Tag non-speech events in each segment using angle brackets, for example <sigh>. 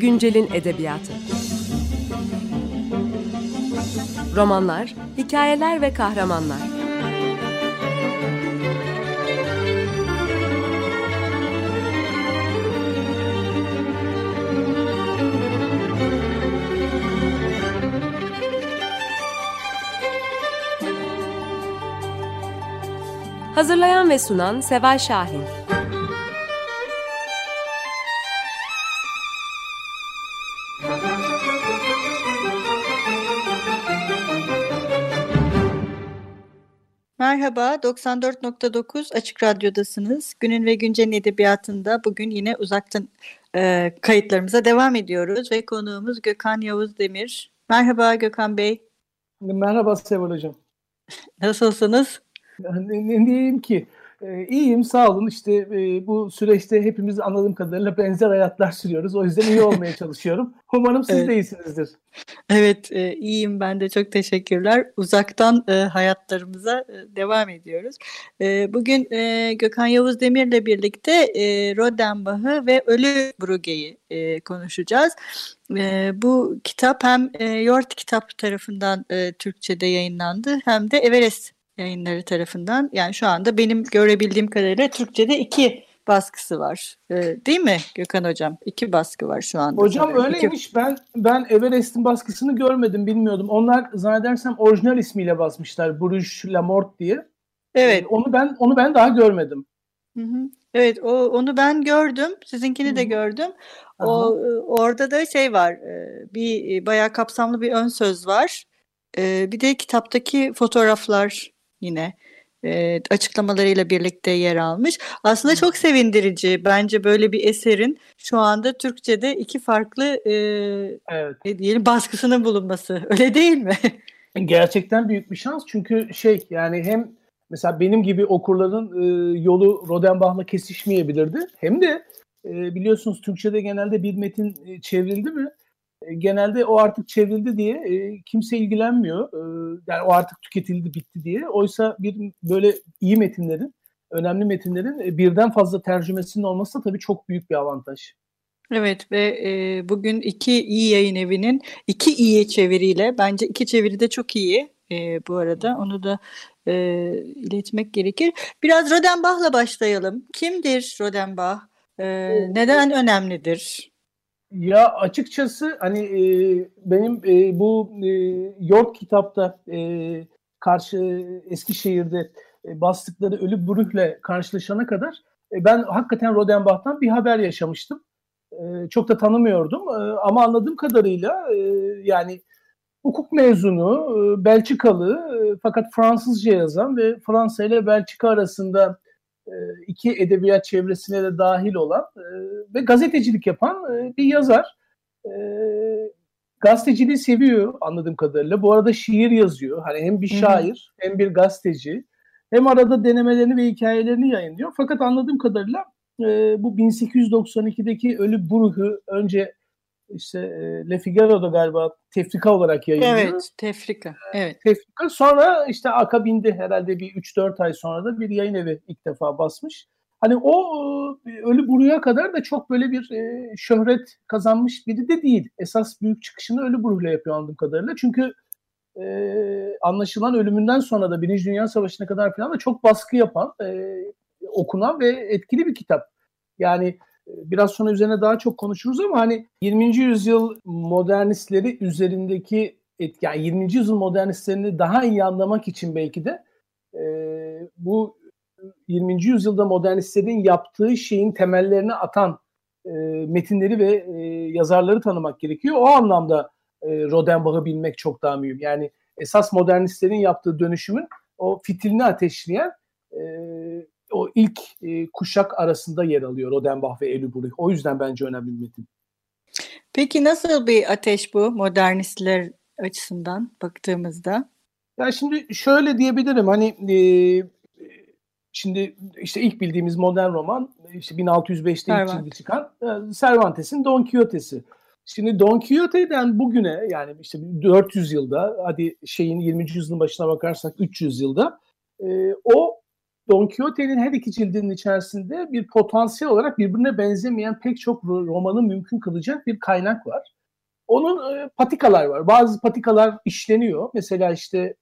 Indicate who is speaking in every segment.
Speaker 1: Güncelin edebiyatı. Romanlar, hikayeler ve kahramanlar. Hazırlayan ve sunan Seval Şahin.
Speaker 2: Merhaba, 94.9 Açık Radyo'dasınız. Günün ve Güncel'in edebiyatında bugün yine uzaktan e, kayıtlarımıza devam ediyoruz ve konuğumuz Gökhan Yavuz Demir. Merhaba Gökhan Bey.
Speaker 3: Merhaba Seval Hocam. <laughs>
Speaker 2: Nasılsınız?
Speaker 3: Ne, ne diyeyim ki? Ee, iyiyim sağ olun işte e, bu süreçte hepimiz anladığım kadarıyla benzer hayatlar sürüyoruz. O yüzden iyi olmaya <laughs> çalışıyorum. Umarım siz evet. de iyisinizdir.
Speaker 2: Evet e, iyiyim ben de çok teşekkürler. Uzaktan e, hayatlarımıza e, devam ediyoruz. E, bugün e, Gökhan Yavuz Demir'le birlikte e, Rodenbach'ı ve Ölü Bruge'yi e, konuşacağız. E, bu kitap hem e, Yort Kitap tarafından e, Türkçe'de yayınlandı hem de Everest yayınları tarafından. Yani şu anda benim görebildiğim kadarıyla Türkçe'de iki baskısı var. Ee, değil mi Gökhan Hocam? İki baskı var şu anda.
Speaker 3: Hocam tabii. öyleymiş. İki... Ben ben Everest'in baskısını görmedim, bilmiyordum. Onlar zannedersem orijinal ismiyle basmışlar. Bruges La Mort diye. Evet. Ee, onu ben onu ben daha görmedim.
Speaker 2: Hı hı. Evet, o onu ben gördüm. Sizinkini de gördüm. O orada da şey var. E, bir e, bayağı kapsamlı bir ön söz var. E, bir de kitaptaki fotoğraflar yine e, açıklamalarıyla birlikte yer almış. Aslında çok sevindirici bence böyle bir eserin şu anda Türkçe'de iki farklı e, evet. diyelim baskısının bulunması. <laughs> Öyle değil mi?
Speaker 3: Gerçekten büyük bir şans çünkü şey yani hem mesela benim gibi okurların e, yolu Rodenbach'la kesişmeyebilirdi. Hem de e, biliyorsunuz Türkçe'de genelde bir metin e, çevrildi mi genelde o artık çevrildi diye e, kimse ilgilenmiyor. E, yani o artık tüketildi, bitti diye. Oysa bir böyle iyi metinlerin, önemli metinlerin e, birden fazla tercümesinin olması da tabii çok büyük bir avantaj.
Speaker 2: Evet ve e, bugün iki iyi yayın evinin iki iyi çeviriyle bence iki çeviri de çok iyi e, bu arada onu da e, iletmek gerekir. Biraz Rodenbach'la başlayalım. Kimdir Rodenbach? E, neden önemlidir?
Speaker 3: Ya açıkçası hani e, benim e, bu e, York kitapta e, karşı Eskişehir'de e, bastıkları Ölü Bruh'le karşılaşana kadar e, ben hakikaten Rodenbach'tan bir haber yaşamıştım. E, çok da tanımıyordum e, ama anladığım kadarıyla e, yani hukuk mezunu, e, Belçikalı e, fakat Fransızca yazan ve Fransa ile Belçika arasında iki edebiyat çevresine de dahil olan e, ve gazetecilik yapan e, bir yazar. Gazeteciliği seviyor anladığım kadarıyla. Bu arada şiir yazıyor. Hani hem bir şair hem bir gazeteci. Hem arada denemelerini ve hikayelerini yayınlıyor. Fakat anladığım kadarıyla bu 1892'deki Ölü Bruh'u önce işte Le Figaro'da galiba tefrika olarak yayınlıyor.
Speaker 2: Evet, tefrika. Evet.
Speaker 3: Tefrika. Sonra işte akabinde herhalde bir 3-4 ay sonra da bir yayın evi ilk defa basmış. Hani o ölü buruya kadar da çok böyle bir e, şöhret kazanmış biri de değil. Esas büyük çıkışını ölü buruyla yapıyor anladığım kadarıyla. Çünkü e, anlaşılan ölümünden sonra da Birinci Dünya Savaşı'na kadar falan da çok baskı yapan, e, okunan ve etkili bir kitap. Yani biraz sonra üzerine daha çok konuşuruz ama hani 20. yüzyıl modernistleri üzerindeki et, yani 20. yüzyıl modernistlerini daha iyi anlamak için belki de e, bu 20. yüzyılda modernistlerin yaptığı şeyin temellerini atan e, metinleri ve e, yazarları tanımak gerekiyor. O anlamda e, Rodenbach'ı bilmek çok daha mühim. Yani esas modernistlerin yaptığı dönüşümün o fitilini ateşleyen e, o ilk e, kuşak arasında yer alıyor Rodenbach ve Elüburi. O yüzden bence önemli bir metin.
Speaker 2: Peki nasıl bir ateş bu modernistler açısından baktığımızda?
Speaker 3: Ya şimdi şöyle diyebilirim hani e, şimdi işte ilk bildiğimiz modern roman işte 1605'te ilk cildi çıkan e, Cervantes'in Don Quixote'si. Şimdi Don Quixote'den bugüne yani işte 400 yılda hadi şeyin 20. yüzyılın başına bakarsak 300 yılda e, o Don Quixote'nin her iki cildinin içerisinde bir potansiyel olarak birbirine benzemeyen pek çok romanı mümkün kılacak bir kaynak var. Onun e, patikalar var. Bazı patikalar işleniyor. Mesela işte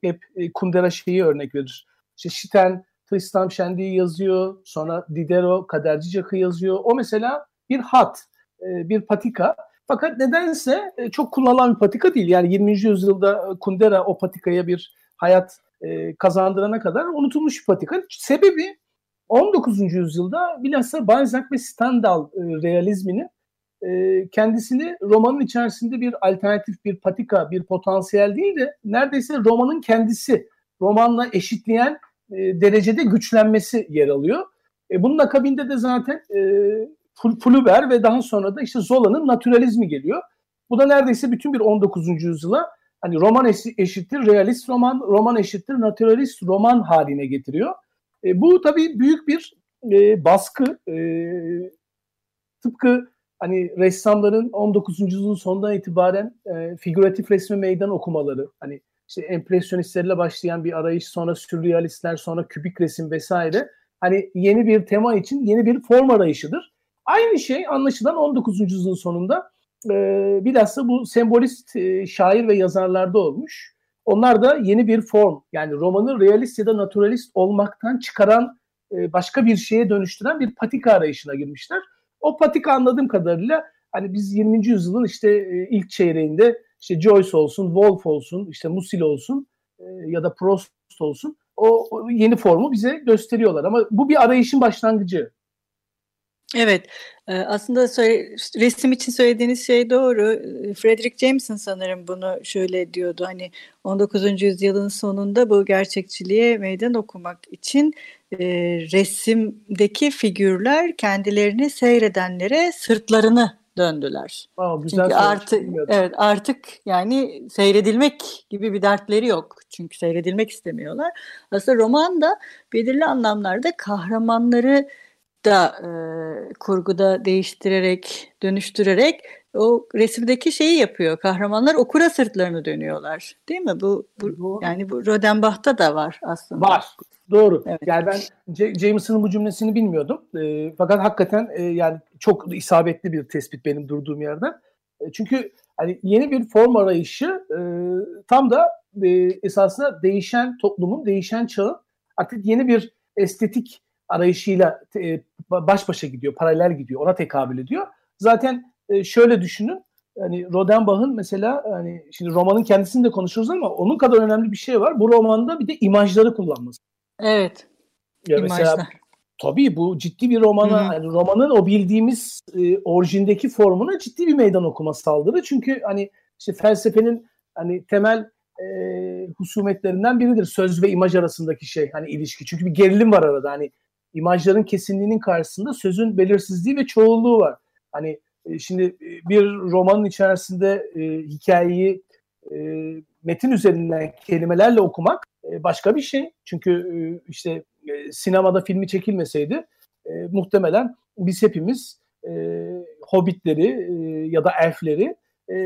Speaker 3: hep e, Kundera şeyi örnek verir. İşte Şiten, Tristan Şendi'yi yazıyor. Sonra Diderot, Kaderci Cak'ı yazıyor. O mesela bir hat, e, bir patika. Fakat nedense e, çok kullanılan bir patika değil. Yani 20. yüzyılda Kundera o patikaya bir hayat e, kazandırana kadar unutulmuş bir patika. Sebebi 19. yüzyılda bilhassa Balzac ve Stendhal e, realizminin e, kendisini romanın içerisinde bir alternatif, bir patika, bir potansiyel değil de neredeyse romanın kendisi, romanla eşitleyen e, derecede güçlenmesi yer alıyor. E, bunun akabinde de zaten e, Flaubert ve daha sonra da işte Zola'nın naturalizmi geliyor. Bu da neredeyse bütün bir 19. yüzyıla hani roman eşittir realist roman, roman eşittir naturalist roman haline getiriyor. E, bu tabii büyük bir e, baskı. E, tıpkı hani ressamların 19. yüzyılın sonundan itibaren e, figüratif resmi meydan okumaları, hani işte empresyonistlerle başlayan bir arayış, sonra sürrealistler, sonra kübik resim vesaire. Hani yeni bir tema için yeni bir form arayışıdır. Aynı şey anlaşılan 19. yüzyılın sonunda e, bilhassa bu sembolist e, şair ve yazarlarda olmuş. Onlar da yeni bir form yani romanı realist ya da naturalist olmaktan çıkaran e, başka bir şeye dönüştüren bir patika arayışına girmişler. O patika anladığım kadarıyla hani biz 20. yüzyılın işte e, ilk çeyreğinde işte Joyce olsun, Wolf olsun, işte Musil olsun e, ya da Proust olsun o, o yeni formu bize gösteriyorlar. Ama bu bir arayışın başlangıcı.
Speaker 2: Evet, aslında resim için söylediğiniz şey doğru. Frederick Jameson sanırım bunu şöyle diyordu. Hani 19. yüzyılın sonunda bu gerçekçiliğe meydan okumak için resimdeki figürler kendilerini seyredenlere sırtlarını döndüler.
Speaker 3: Aa, güzel
Speaker 2: Çünkü artık evet artık yani seyredilmek gibi bir dertleri yok. Çünkü seyredilmek istemiyorlar. Aslında roman da belirli anlamlarda kahramanları da e, kurguda değiştirerek, dönüştürerek o resimdeki şeyi yapıyor. Kahramanlar okura sırtlarını dönüyorlar. Değil mi? Bu, bu yani bu Rodenbach'ta da var aslında.
Speaker 3: Var. Doğru. Evet. Yani ben Jameson'ın bu cümlesini bilmiyordum. E, fakat hakikaten e, yani çok isabetli bir tespit benim durduğum yerde. E, çünkü hani yeni bir form arayışı e, tam da e, esasında değişen toplumun, değişen çağın artık yeni bir estetik arayışıyla e, baş başa gidiyor, paralel gidiyor, ona tekabül ediyor. Zaten e, şöyle düşünün, hani Rodenbach'ın mesela hani şimdi romanın kendisini de konuşuruz ama onun kadar önemli bir şey var. Bu romanda bir de imajları kullanması.
Speaker 2: Evet.
Speaker 3: Ya İmajlar. mesela tabii bu ciddi bir romana, yani romanın o bildiğimiz e, orijindeki formuna ciddi bir meydan okuma saldırı. Çünkü hani işte felsefenin hani temel e, husumetlerinden biridir söz ve imaj arasındaki şey hani ilişki. Çünkü bir gerilim var arada hani imajların kesinliğinin karşısında sözün belirsizliği ve çoğulluğu var. Hani e, şimdi e, bir romanın içerisinde e, hikayeyi e, metin üzerinden kelimelerle okumak e, başka bir şey. Çünkü e, işte e, sinemada filmi çekilmeseydi e, muhtemelen biz hepimiz e, hobbitleri e, ya da elfleri e,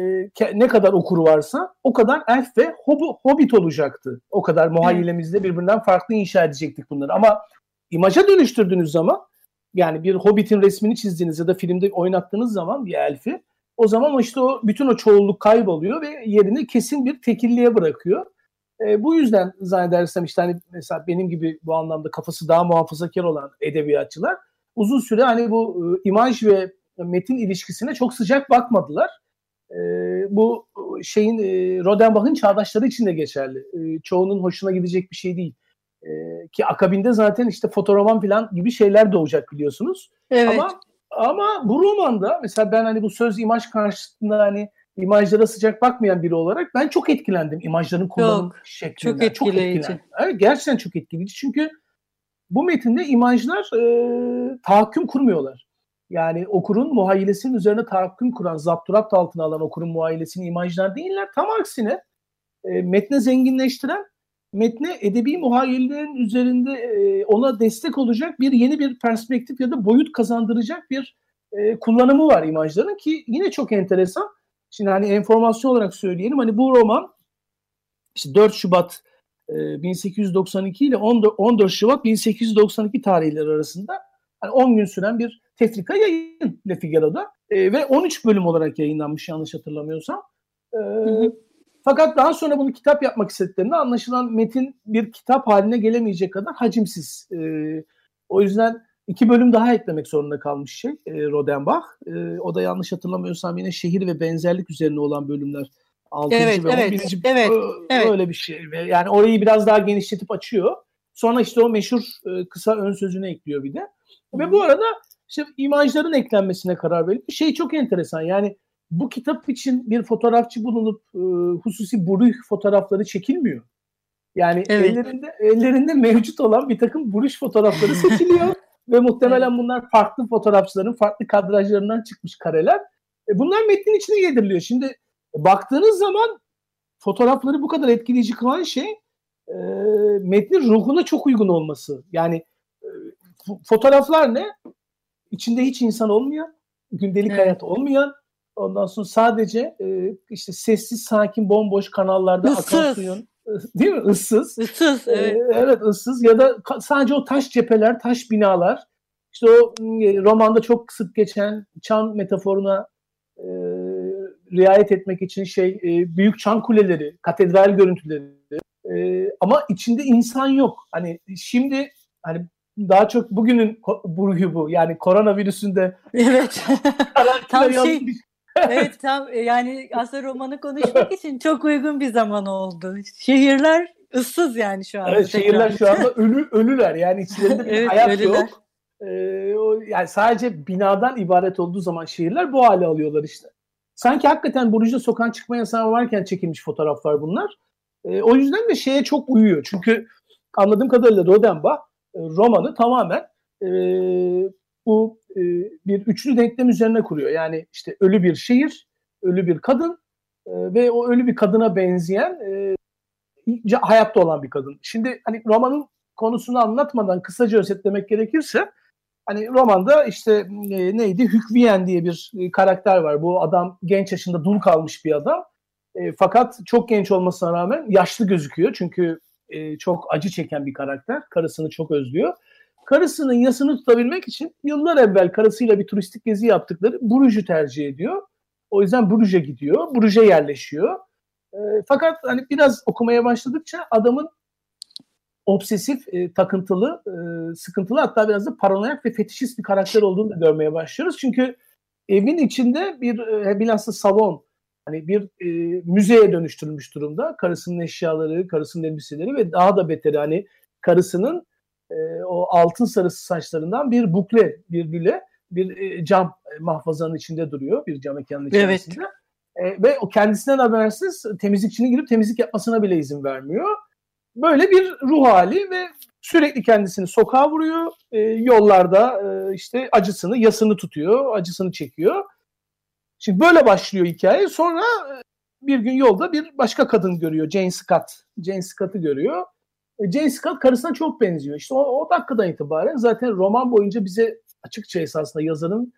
Speaker 3: ne kadar okuru varsa o kadar elf ve hob hobbit olacaktı. O kadar muhayyilemizde birbirinden farklı inşa edecektik bunları. Ama imaja dönüştürdüğünüz zaman yani bir Hobbit'in resmini çizdiğiniz ya da filmde oynattığınız zaman bir elfi o zaman işte o bütün o çoğulluk kayboluyor ve yerini kesin bir tekilliğe bırakıyor. E, bu yüzden zannedersem işte hani mesela benim gibi bu anlamda kafası daha muhafazakar olan edebiyatçılar uzun süre hani bu e, imaj ve metin ilişkisine çok sıcak bakmadılar. E, bu şeyin e, Rodenbach'ın çağdaşları için de geçerli. E, çoğunun hoşuna gidecek bir şey değil. E, ki akabinde zaten işte fotoroman falan gibi şeyler doğacak biliyorsunuz. Evet. Ama ama bu romanda mesela ben hani bu söz imaj karşısında hani imajlara sıcak bakmayan biri olarak ben çok etkilendim imajların kullanım
Speaker 2: çok,
Speaker 3: şeklinden.
Speaker 2: Çok etkileyici.
Speaker 3: Çok evet, gerçekten çok etkileyici. Çünkü bu metinde imajlar e, tahakküm kurmuyorlar. Yani okurun muhayyilesinin üzerine tahakküm kuran, zapturapt altına alan okurun muhayyilesini imajlar değiller. Tam aksine e, metne zenginleştiren, metne edebi muhayyilelerin üzerinde e, ona destek olacak bir yeni bir perspektif ya da boyut kazandıracak bir e, kullanımı var imajların ki yine çok enteresan. Şimdi hani enformasyon olarak söyleyelim hani bu roman işte 4 Şubat 1892 ile 14 Şubat 1892 tarihleri arasında hani 10 gün süren bir tefrika yayın Le Figaro'da e, ve 13 bölüm olarak yayınlanmış yanlış hatırlamıyorsam. E. Fakat daha sonra bunu kitap yapmak istediklerinde anlaşılan metin bir kitap haline gelemeyecek kadar hacimsiz. E, o yüzden iki bölüm daha eklemek zorunda kalmış şey e, Rodenbach. E, o da yanlış hatırlamıyorsam yine şehir ve benzerlik üzerine olan bölümler 6.
Speaker 2: Evet,
Speaker 3: ve 11.
Speaker 2: Evet, evet,
Speaker 3: evet. öyle bir şey. Yani orayı biraz daha genişletip açıyor. Sonra işte o meşhur e, kısa ön sözünü ekliyor bir de. Ve bu arada işte imajların eklenmesine karar verildi. Şey çok enteresan yani bu kitap için bir fotoğrafçı bulunup e, hususi buruh fotoğrafları çekilmiyor. Yani evet. ellerinde ellerinde mevcut olan bir takım buruş fotoğrafları seçiliyor <laughs> ve muhtemelen bunlar farklı fotoğrafçıların farklı kadrajlarından çıkmış kareler. E, bunlar metnin içine yediriliyor. Şimdi baktığınız zaman fotoğrafları bu kadar etkileyici kılan şey e, metnin ruhuna çok uygun olması. Yani e, fotoğraflar ne? İçinde hiç insan olmayan, gündelik evet. hayat olmayan, ondan sonra sadece e, işte sessiz, sakin, bomboş kanallarda
Speaker 2: ıssız.
Speaker 3: akan suyun <laughs> değil mi? Issız.
Speaker 2: Issız, evet.
Speaker 3: Ee, evet ıssız ya da sadece o taş cepheler, taş binalar. İşte o romanda çok sık geçen çan metaforuna e, riayet etmek için şey e, büyük çan kuleleri, katedral görüntüleri e, ama içinde insan yok. Hani şimdi hani daha çok bugünün burgu bu. Yani koronavirüsünde
Speaker 2: Evet. <laughs> tam şey, evet tam e, yani aslında romanı konuşmak için çok uygun bir zaman oldu. Şehirler ıssız yani şu anda.
Speaker 3: Evet şehirler şu anda <laughs> ölü ölüler yani içlerinde bir evet, hayat ölüler. yok. Ee, o, yani sadece binadan ibaret olduğu zaman şehirler bu hale alıyorlar işte. Sanki hakikaten Buruj'da sokağa çıkma yasağı varken çekilmiş fotoğraflar bunlar. E, o yüzden de şeye çok uyuyor. Çünkü anladığım kadarıyla Rodenbach e, romanı tamamen e, bu e, bir üçlü denklem üzerine kuruyor. Yani işte ölü bir şehir, ölü bir kadın e, ve o ölü bir kadına benzeyen e, hayatta olan bir kadın. Şimdi hani romanın konusunu anlatmadan kısaca özetlemek gerekirse hani romanda işte neydi Hükviyen diye bir karakter var. Bu adam genç yaşında dul kalmış bir adam. Fakat çok genç olmasına rağmen yaşlı gözüküyor. Çünkü çok acı çeken bir karakter. Karısını çok özlüyor. Karısının yasını tutabilmek için yıllar evvel karısıyla bir turistik gezi yaptıkları Bruges'ü tercih ediyor. O yüzden Bruges'e gidiyor. Bruges'e yerleşiyor. E, fakat hani biraz okumaya başladıkça adamın obsesif, e, takıntılı, e, sıkıntılı hatta biraz da paranoyak ve fetişist bir karakter olduğunu da görmeye başlıyoruz. Çünkü evin içinde bir e, bilhassa salon hani bir e, müzeye dönüştürülmüş durumda. Karısının eşyaları, karısının elbiseleri ve daha da beteri hani karısının e, o altın sarısı saçlarından bir bukle, bir lüle, bir e, cam e, mahfazanın içinde duruyor. Bir cam mekanın içerisinde. Evet. E, ve o kendisinden habersiz temizlikçinin girip temizlik yapmasına bile izin vermiyor. Böyle bir ruh hali ve sürekli kendisini sokağa vuruyor. E, yollarda e, işte acısını, yasını tutuyor, acısını çekiyor. Şimdi böyle başlıyor hikaye. Sonra e, bir gün yolda bir başka kadın görüyor. Jane Scott. Jane Scott'ı görüyor. Jane Scott karısına çok benziyor. İşte o, o dakikadan itibaren zaten roman boyunca bize açıkça esasında yazarın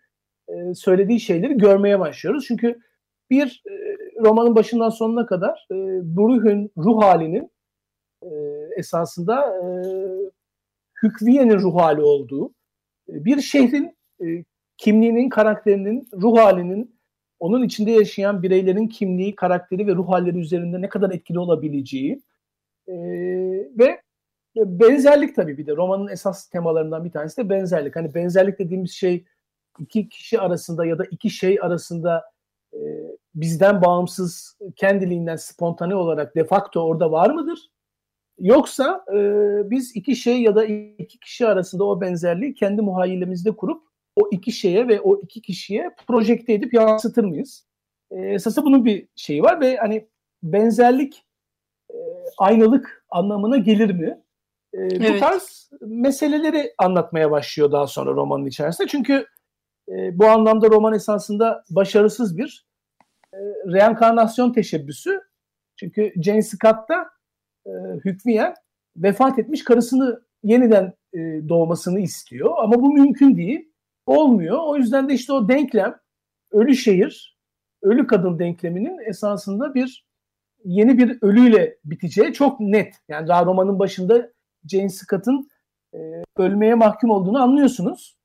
Speaker 3: e, söylediği şeyleri görmeye başlıyoruz. Çünkü bir e, romanın başından sonuna kadar e, Bruch'un ruh halinin e, esasında e, Hükviye'nin ruh hali olduğu, e, bir şehrin e, kimliğinin, karakterinin, ruh halinin onun içinde yaşayan bireylerin kimliği, karakteri ve ruh halleri üzerinde ne kadar etkili olabileceği e, ve benzerlik tabii bir de romanın esas temalarından bir tanesi de benzerlik. Hani benzerlik dediğimiz şey iki kişi arasında ya da iki şey arasında e, bizden bağımsız kendiliğinden spontane olarak de facto orada var mıdır? Yoksa e, biz iki şey ya da iki kişi arasında o benzerliği kendi muhayyilemizde kurup o iki şeye ve o iki kişiye projekte edip yansıtır mıyız? E, esası bunun bir şeyi var ve hani benzerlik aynalık anlamına gelir mi? E, evet. Bu tarz meseleleri anlatmaya başlıyor daha sonra romanın içerisinde. Çünkü e, bu anlamda roman esasında başarısız bir e, reenkarnasyon teşebbüsü. Çünkü Jane Scott'ta e, hükmiyen vefat etmiş karısını yeniden e, doğmasını istiyor. Ama bu mümkün değil. Olmuyor. O yüzden de işte o denklem ölü şehir, ölü kadın denkleminin esasında bir yeni bir ölüyle biteceği çok net. Yani daha romanın başında Jane Scott'ın e, ölmeye mahkum olduğunu anlıyorsunuz.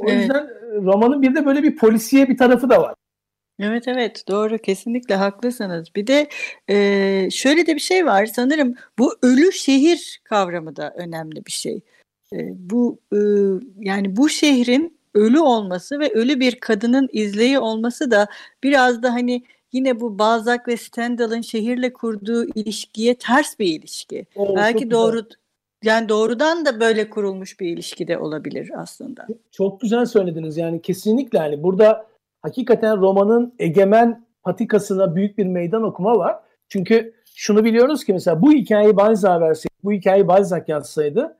Speaker 3: O evet. yüzden e, romanın bir de böyle bir polisiye bir tarafı da var.
Speaker 2: Evet evet doğru kesinlikle haklısınız. Bir de e, şöyle de bir şey var sanırım bu ölü şehir kavramı da önemli bir şey. E, bu e, yani bu şehrin ölü olması ve ölü bir kadının izleyi olması da biraz da hani yine bu Balzac ve Stendhal'ın şehirle kurduğu ilişkiye ters bir ilişki. Evet, Belki doğru güzel. yani doğrudan da böyle kurulmuş bir ilişki de olabilir aslında.
Speaker 3: Çok güzel söylediniz yani kesinlikle yani burada hakikaten romanın egemen patikasına büyük bir meydan okuma var. Çünkü şunu biliyoruz ki mesela bu hikayeyi Balzac verseydi, bu hikayeyi Balzac yazsaydı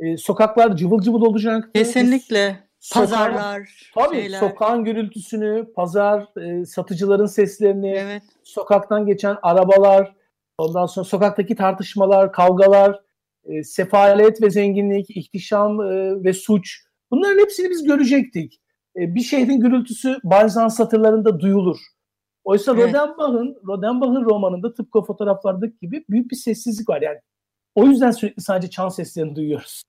Speaker 3: e, sokaklar cıvıl cıvıl olacak.
Speaker 2: Kesinlikle. Pazarlar,
Speaker 3: tabii şeyler. sokağın gürültüsünü, pazar, e, satıcıların seslerini, evet. sokaktan geçen arabalar, ondan sonra sokaktaki tartışmalar, kavgalar, e, sefalet ve zenginlik, ihtişam e, ve suç. Bunların hepsini biz görecektik. E, bir şehrin gürültüsü Balzac satırlarında duyulur. Oysa evet. Rodenbach'ın Rodenbach'ın romanında tıpkı fotoğraflardaki gibi büyük bir sessizlik var. Yani o yüzden sürekli sadece çan seslerini duyuyoruz.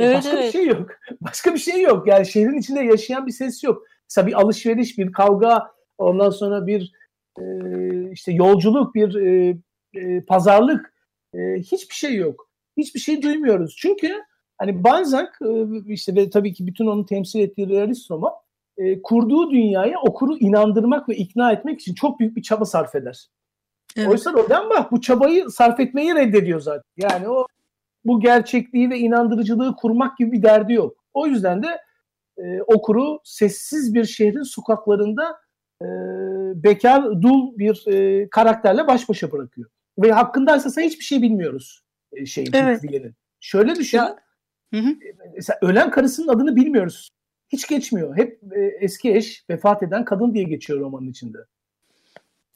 Speaker 3: E, evet, Başka evet. bir şey yok. <laughs> Başka bir şey yok. Yani şehrin içinde yaşayan bir ses yok. Mesela bir alışveriş, bir kavga, ondan sonra bir e, işte yolculuk, bir e, e, pazarlık e, hiçbir şey yok. Hiçbir şey duymuyoruz. Çünkü hani Balzac e, işte ve tabii ki bütün onu temsil ettiği realist roman e, kurduğu dünyaya okuru inandırmak ve ikna etmek için çok büyük bir çaba sarf eder. Evet. Oysa Rodenbach bu çabayı sarf etmeyi reddediyor zaten. Yani o bu gerçekliği ve inandırıcılığı kurmak gibi bir derdi yok. O yüzden de e, okuru sessiz bir şehrin sokaklarında e, bekar, dul bir e, karakterle baş başa bırakıyor. Ve hakkında esasında hiçbir şey bilmiyoruz e, şeyin, evet. Şöyle düşün. Ya, hı hı. E, mesela ölen karısının adını bilmiyoruz hiç geçmiyor. Hep e, eski eş vefat eden kadın diye geçiyor romanın içinde.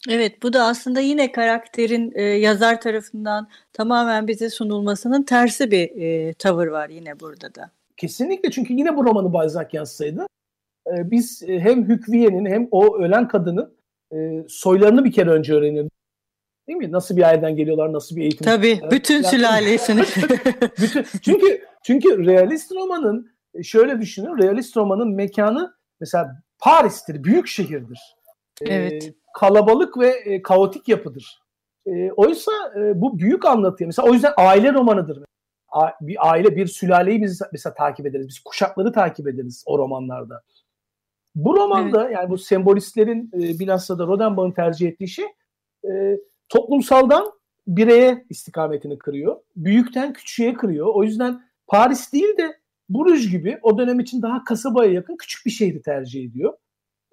Speaker 2: Evet bu da aslında yine karakterin e, yazar tarafından tamamen bize sunulmasının tersi bir e, tavır var yine burada da.
Speaker 3: Kesinlikle çünkü yine bu romanı Balzac yazsaydı e, biz e, hem Hükviye'nin hem o ölen kadının e, soylarını bir kere önce öğrenirdik. Değil mi? Nasıl bir aileden geliyorlar, nasıl bir eğitim.
Speaker 2: Tabii, bütün yani, sülalesini. <laughs>
Speaker 3: bütün, çünkü çünkü realist romanın e, şöyle düşünün realist romanın mekanı mesela Paris'tir, büyük şehirdir. E, evet. E, kalabalık ve e, kaotik yapıdır. E, oysa e, bu büyük anlatıyor. Mesela o yüzden aile romanıdır. A, bir aile, bir sülaleyi biz mesela takip ederiz. Biz kuşakları takip ederiz o romanlarda. Bu romanda evet. yani bu sembolistlerin e, bilhassa da Rodenbach'ın tercih ettiği şey e, toplumsaldan bireye istikametini kırıyor. Büyükten küçüğe kırıyor. O yüzden Paris değil de Bruges gibi o dönem için daha kasabaya yakın küçük bir şehri tercih ediyor.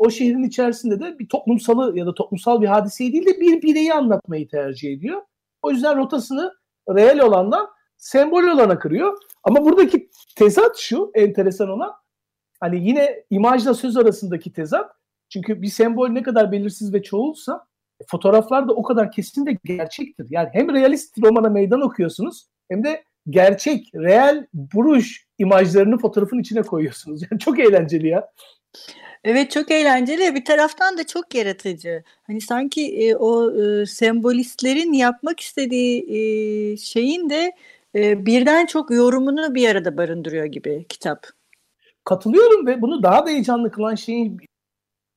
Speaker 3: O şehrin içerisinde de bir toplumsalı ya da toplumsal bir hadiseyi değil de bir bireyi anlatmayı tercih ediyor. O yüzden rotasını reel olandan sembol olana kırıyor. Ama buradaki tezat şu enteresan olan hani yine imajla söz arasındaki tezat. Çünkü bir sembol ne kadar belirsiz ve çoğulsa fotoğraflar da o kadar kesin ve gerçektir. Yani hem realist romana meydan okuyorsunuz hem de gerçek, real buruş imajlarını fotoğrafın içine koyuyorsunuz. <laughs> Yani çok eğlenceli ya.
Speaker 2: Evet çok eğlenceli. Bir taraftan da çok yaratıcı. Hani sanki e, o e, sembolistlerin yapmak istediği e, şeyin de e, birden çok yorumunu bir arada barındırıyor gibi kitap.
Speaker 3: Katılıyorum ve bunu daha da heyecanlı kılan şeyin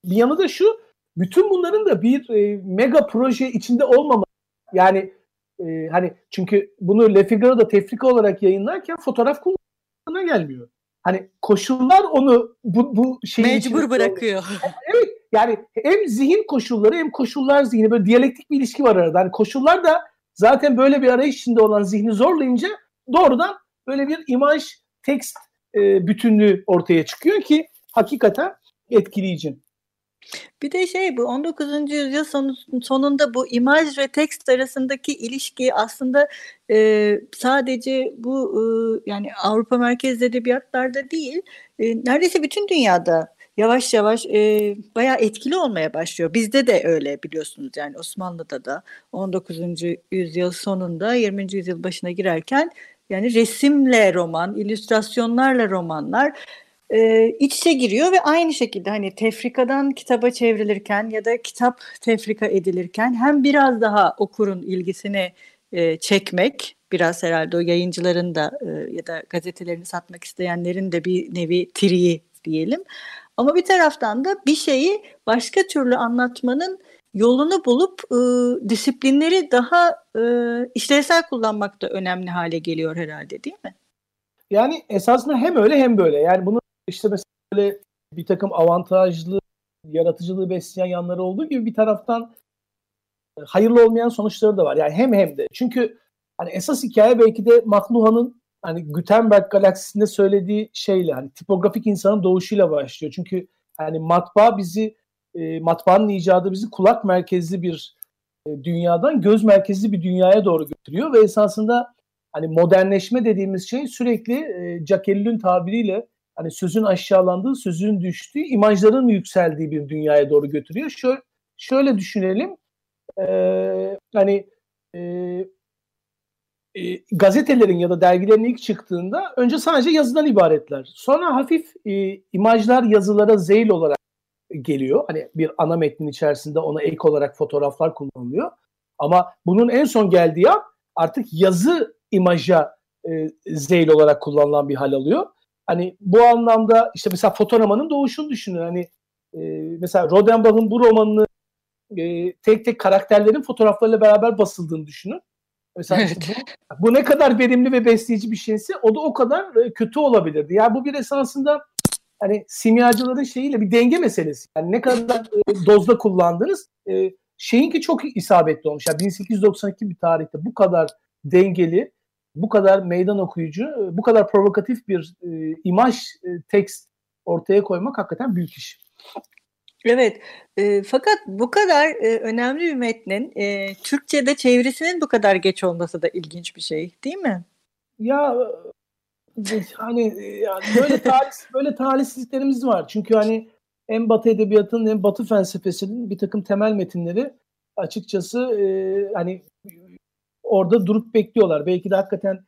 Speaker 3: bir yanı da şu. Bütün bunların da bir e, mega proje içinde olmaması. Yani e, hani çünkü bunu Le Figaro'da tefrika olarak yayınlarken fotoğraf kullanımına gelmiyor. Hani koşullar onu bu, bu şeyi
Speaker 2: mecbur bırakıyor.
Speaker 3: Evet yani hem zihin koşulları hem koşullar zihni böyle diyalektik bir ilişki var arada. Hani koşullar da zaten böyle bir arayış içinde olan zihni zorlayınca doğrudan böyle bir imaj tekst e, bütünlüğü ortaya çıkıyor ki hakikaten etkileyici.
Speaker 2: Bir de şey bu 19. yüzyıl sonu, sonunda bu imaj ve tekst arasındaki ilişki aslında e, sadece bu e, yani Avrupa merkezli edebiyatlarda değil e, neredeyse bütün dünyada yavaş yavaş e, bayağı etkili olmaya başlıyor. Bizde de öyle biliyorsunuz yani Osmanlı'da da 19. yüzyıl sonunda 20. yüzyıl başına girerken yani resimle roman, illüstrasyonlarla romanlar e, iç içe giriyor ve aynı şekilde hani tefrikadan kitaba çevrilirken ya da kitap tefrika edilirken hem biraz daha okurun ilgisini e, çekmek biraz herhalde o yayıncıların da e, ya da gazetelerini satmak isteyenlerin de bir nevi triyi diyelim. Ama bir taraftan da bir şeyi başka türlü anlatmanın yolunu bulup e, disiplinleri daha e, işlevsel kullanmak da önemli hale geliyor herhalde değil mi?
Speaker 3: Yani esasında hem öyle hem böyle. Yani bunu işte mesela böyle bir takım avantajlı yaratıcılığı besleyen yanları olduğu gibi bir taraftan e, hayırlı olmayan sonuçları da var. Yani hem hem de. Çünkü hani esas hikaye belki de Makluha'nın hani Gutenberg galaksisinde söylediği şeyle hani tipografik insanın doğuşuyla başlıyor. Çünkü hani matbaa bizi e, matbaanın icadı bizi kulak merkezli bir e, dünyadan göz merkezli bir dünyaya doğru götürüyor ve esasında hani modernleşme dediğimiz şey sürekli e, Jacques tabiriyle hani sözün aşağılandığı, sözün düştüğü, imajların yükseldiği bir dünyaya doğru götürüyor. Şöyle, şöyle düşünelim. E, hani e, e, gazetelerin ya da dergilerin ilk çıktığında önce sadece yazıdan ibaretler. Sonra hafif e, imajlar yazılara zeyl olarak geliyor. Hani bir ana metnin içerisinde ona ek olarak fotoğraflar kullanılıyor. Ama bunun en son geldiği an artık yazı imaja e, zeyl olarak kullanılan bir hal alıyor. Hani bu anlamda işte mesela fotoğramanın doğuşunu düşünün. Hani e, mesela Rodenbach'ın bu romanını e, tek tek karakterlerin fotoğraflarıyla beraber basıldığını düşünün. Mesela evet. işte bu, bu ne kadar verimli ve besleyici bir şeyse o da o kadar e, kötü olabilirdi. Yani bu bir esasında hani simyacıların şeyiyle bir denge meselesi. Yani ne kadar e, dozda kullandınız e, şeyinki çok isabetli olmuş. Yani 1892 bir tarihte bu kadar dengeli, bu kadar meydan okuyucu, e, bu kadar provokatif bir e, imaj, e, tekst ortaya koymak hakikaten büyük iş.
Speaker 2: Evet, e, fakat bu kadar e, önemli bir metnin e, Türkçe'de çevirisinin bu kadar geç olması da ilginç bir şey, değil mi?
Speaker 3: Ya hani yani böyle talih <laughs> böyle talihsizliklerimiz var. Çünkü hani hem Batı edebiyatının hem Batı felsefesinin bir takım temel metinleri açıkçası e, hani orada durup bekliyorlar. Belki de hakikaten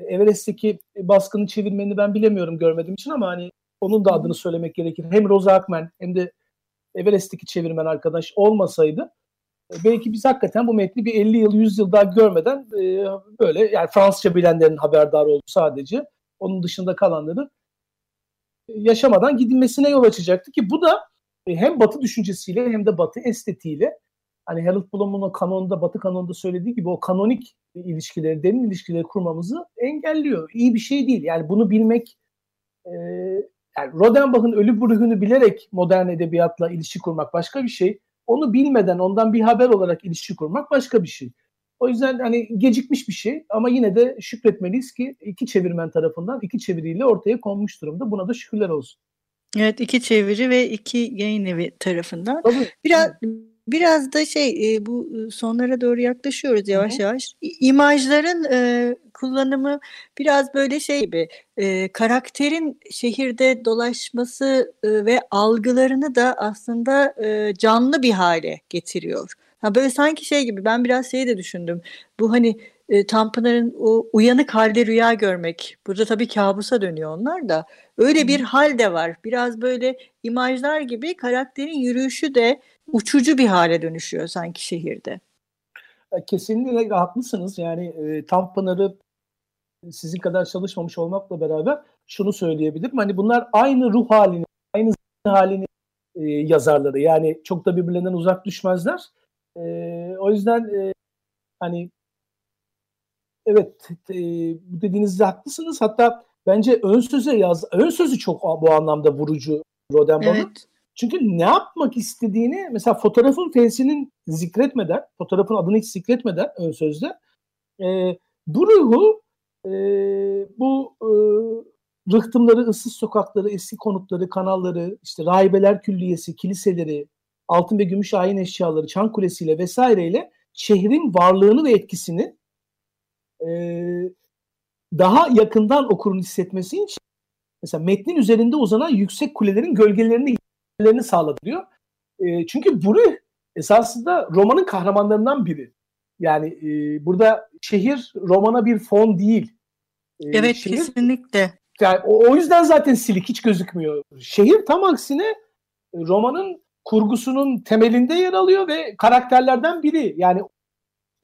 Speaker 3: Everest'teki baskını çevirmeni ben bilemiyorum görmediğim için ama hani onun da adını söylemek gerekir. Hem Rosa Akmen hem de Everest'teki çevirmen arkadaş olmasaydı e, belki biz hakikaten bu metni bir 50 yıl 100 yıl daha görmeden e, böyle yani Fransızca bilenlerin haberdar oldu sadece. Onun dışında kalanları e, yaşamadan gidilmesine yol açacaktı ki bu da hem Batı düşüncesiyle hem de Batı estetiğiyle hani Harold Bloom'un o kanonda, Batı kanonunda söylediği gibi o kanonik ilişkileri, derin ilişkileri kurmamızı engelliyor. İyi bir şey değil. Yani bunu bilmek e, yani Rodenbach'ın ölü ruhunu bilerek modern edebiyatla ilişki kurmak başka bir şey. Onu bilmeden ondan bir haber olarak ilişki kurmak başka bir şey. O yüzden hani gecikmiş bir şey ama yine de şükretmeliyiz ki iki çevirmen tarafından iki çeviriyle ortaya konmuş durumda. Buna da şükürler olsun.
Speaker 2: Evet iki çeviri ve iki yayın evi tarafından. Tabii. Biraz Biraz da şey e, bu sonlara doğru yaklaşıyoruz yavaş Hı-hı. yavaş. İmajların e, kullanımı biraz böyle şey gibi e, karakterin şehirde dolaşması e, ve algılarını da aslında e, canlı bir hale getiriyor. Ha böyle sanki şey gibi ben biraz şeyi de düşündüm. Bu hani e, Tanpınar'ın o uyanık halde rüya görmek. Burada tabii kabusa dönüyor onlar da. Öyle bir hal de var. Biraz böyle imajlar gibi karakterin yürüyüşü de uçucu bir hale dönüşüyor sanki şehirde.
Speaker 3: E, kesinlikle haklısınız. Yani e, Tanpınar'ı sizin kadar çalışmamış olmakla beraber şunu söyleyebilirim. Hani bunlar aynı ruh halini, aynı halini e, yazarları. Yani çok da birbirlerinden uzak düşmezler. E, o yüzden e, hani evet e, dediğinizde haklısınız. Hatta bence ön söze yaz ön sözü çok bu anlamda vurucu Rodenbach'ın. Evet. Çünkü ne yapmak istediğini mesela fotoğrafın felsinin zikretmeden, fotoğrafın adını hiç zikretmeden ön sözde e, bu ruhu e, bu e, rıhtımları, ıssız sokakları, eski konutları, kanalları, işte rahibeler külliyesi, kiliseleri, altın ve gümüş ayin eşyaları, çan kulesiyle vesaireyle şehrin varlığını ve etkisini e, daha yakından okurun hissetmesi için mesela metnin üzerinde uzanan yüksek kulelerin gölgelerini gölgelerini sağladı diyor. E, çünkü Brüh esasında romanın kahramanlarından biri. Yani e, burada şehir romana bir fon değil.
Speaker 2: E, evet şehir, kesinlikle.
Speaker 3: Yani o, o yüzden zaten silik hiç gözükmüyor. Şehir tam aksine e, romanın kurgusunun temelinde yer alıyor ve karakterlerden biri. Yani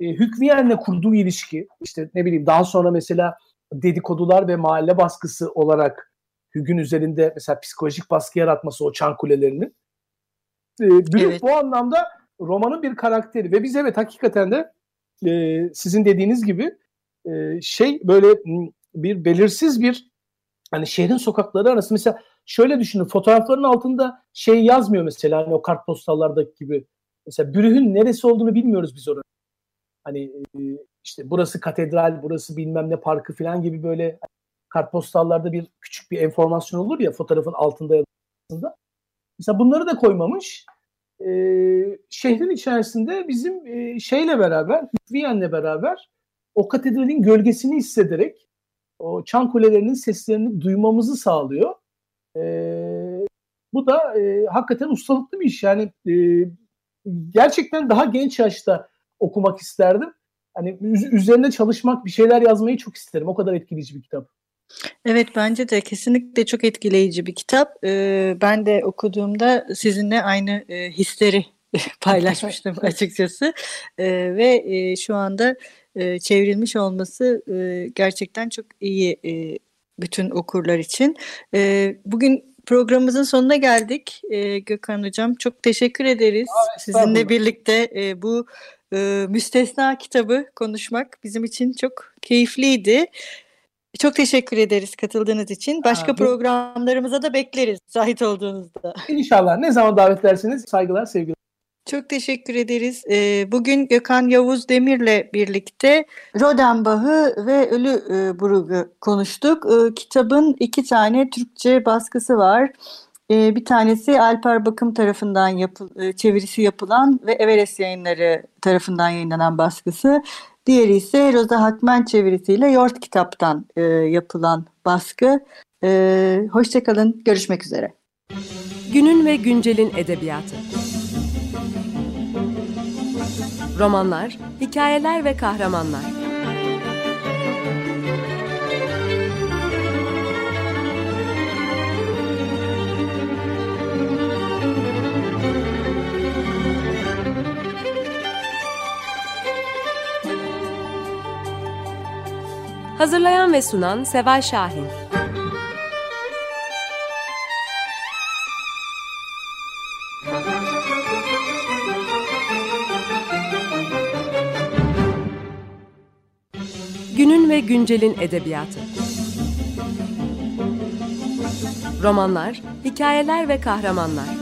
Speaker 3: e, Hükviyen'le kurduğu ilişki işte ne bileyim daha sonra mesela dedikodular ve mahalle baskısı olarak Hügün üzerinde mesela psikolojik baskı yaratması o çan kulelerinin. E, evet. bu anlamda romanın bir karakteri ve biz evet hakikaten de e, sizin dediğiniz gibi e, şey böyle bir belirsiz bir hani şehrin sokakları arası mesela şöyle düşünün fotoğrafların altında şey yazmıyor mesela hani o kartpostallardaki gibi. Mesela Brüh'ün neresi olduğunu bilmiyoruz biz orada. Hani e, işte burası katedral, burası bilmem ne parkı falan gibi böyle kartpostallarda bir küçük bir enformasyon olur ya fotoğrafın altında ya da Mesela bunları da koymamış. Ee, şehrin içerisinde bizim e, şeyle beraber, Viyen'le beraber o katedralin gölgesini hissederek o çan kulelerinin seslerini duymamızı sağlıyor. E, bu da e, hakikaten ustalıklı bir iş. Yani e, gerçekten daha genç yaşta okumak isterdim. Hani üzerine çalışmak, bir şeyler yazmayı çok isterim. O kadar etkileyici bir kitap.
Speaker 2: Evet bence de kesinlikle çok etkileyici bir kitap. Ee, ben de okuduğumda sizinle aynı e, hisleri <laughs> paylaşmıştım <laughs> açıkçası. Ee, ve e, şu anda e, çevrilmiş olması e, gerçekten çok iyi e, bütün okurlar için. E, bugün programımızın sonuna geldik e, Gökhan Hocam. Çok teşekkür ederiz. Aa, Sizinle birlikte e, bu e, müstesna kitabı konuşmak bizim için çok keyifliydi. Çok teşekkür ederiz katıldığınız için. Başka Aa, programlarımıza da bekleriz zahit olduğunuzda.
Speaker 3: İnşallah. Ne zaman davet ederseniz saygılar, sevgiler.
Speaker 2: Çok teşekkür ederiz. Bugün Gökhan Yavuz Demir'le birlikte Rodenbach'ı ve Ölü Brug'u konuştuk. Kitabın iki tane Türkçe baskısı var. Bir tanesi Alper Bakım tarafından yapı, çevirisi yapılan ve Everest yayınları tarafından yayınlanan baskısı. Diğeri ise Roza Hakmen çevirisiyle Yort Kitap'tan yapılan baskı. Hoşçakalın, görüşmek üzere.
Speaker 1: Günün ve güncelin edebiyatı romanlar, hikayeler ve kahramanlar. Hazırlayan ve sunan Seval Şahin. ve güncelin edebiyatı. Romanlar, hikayeler ve kahramanlar.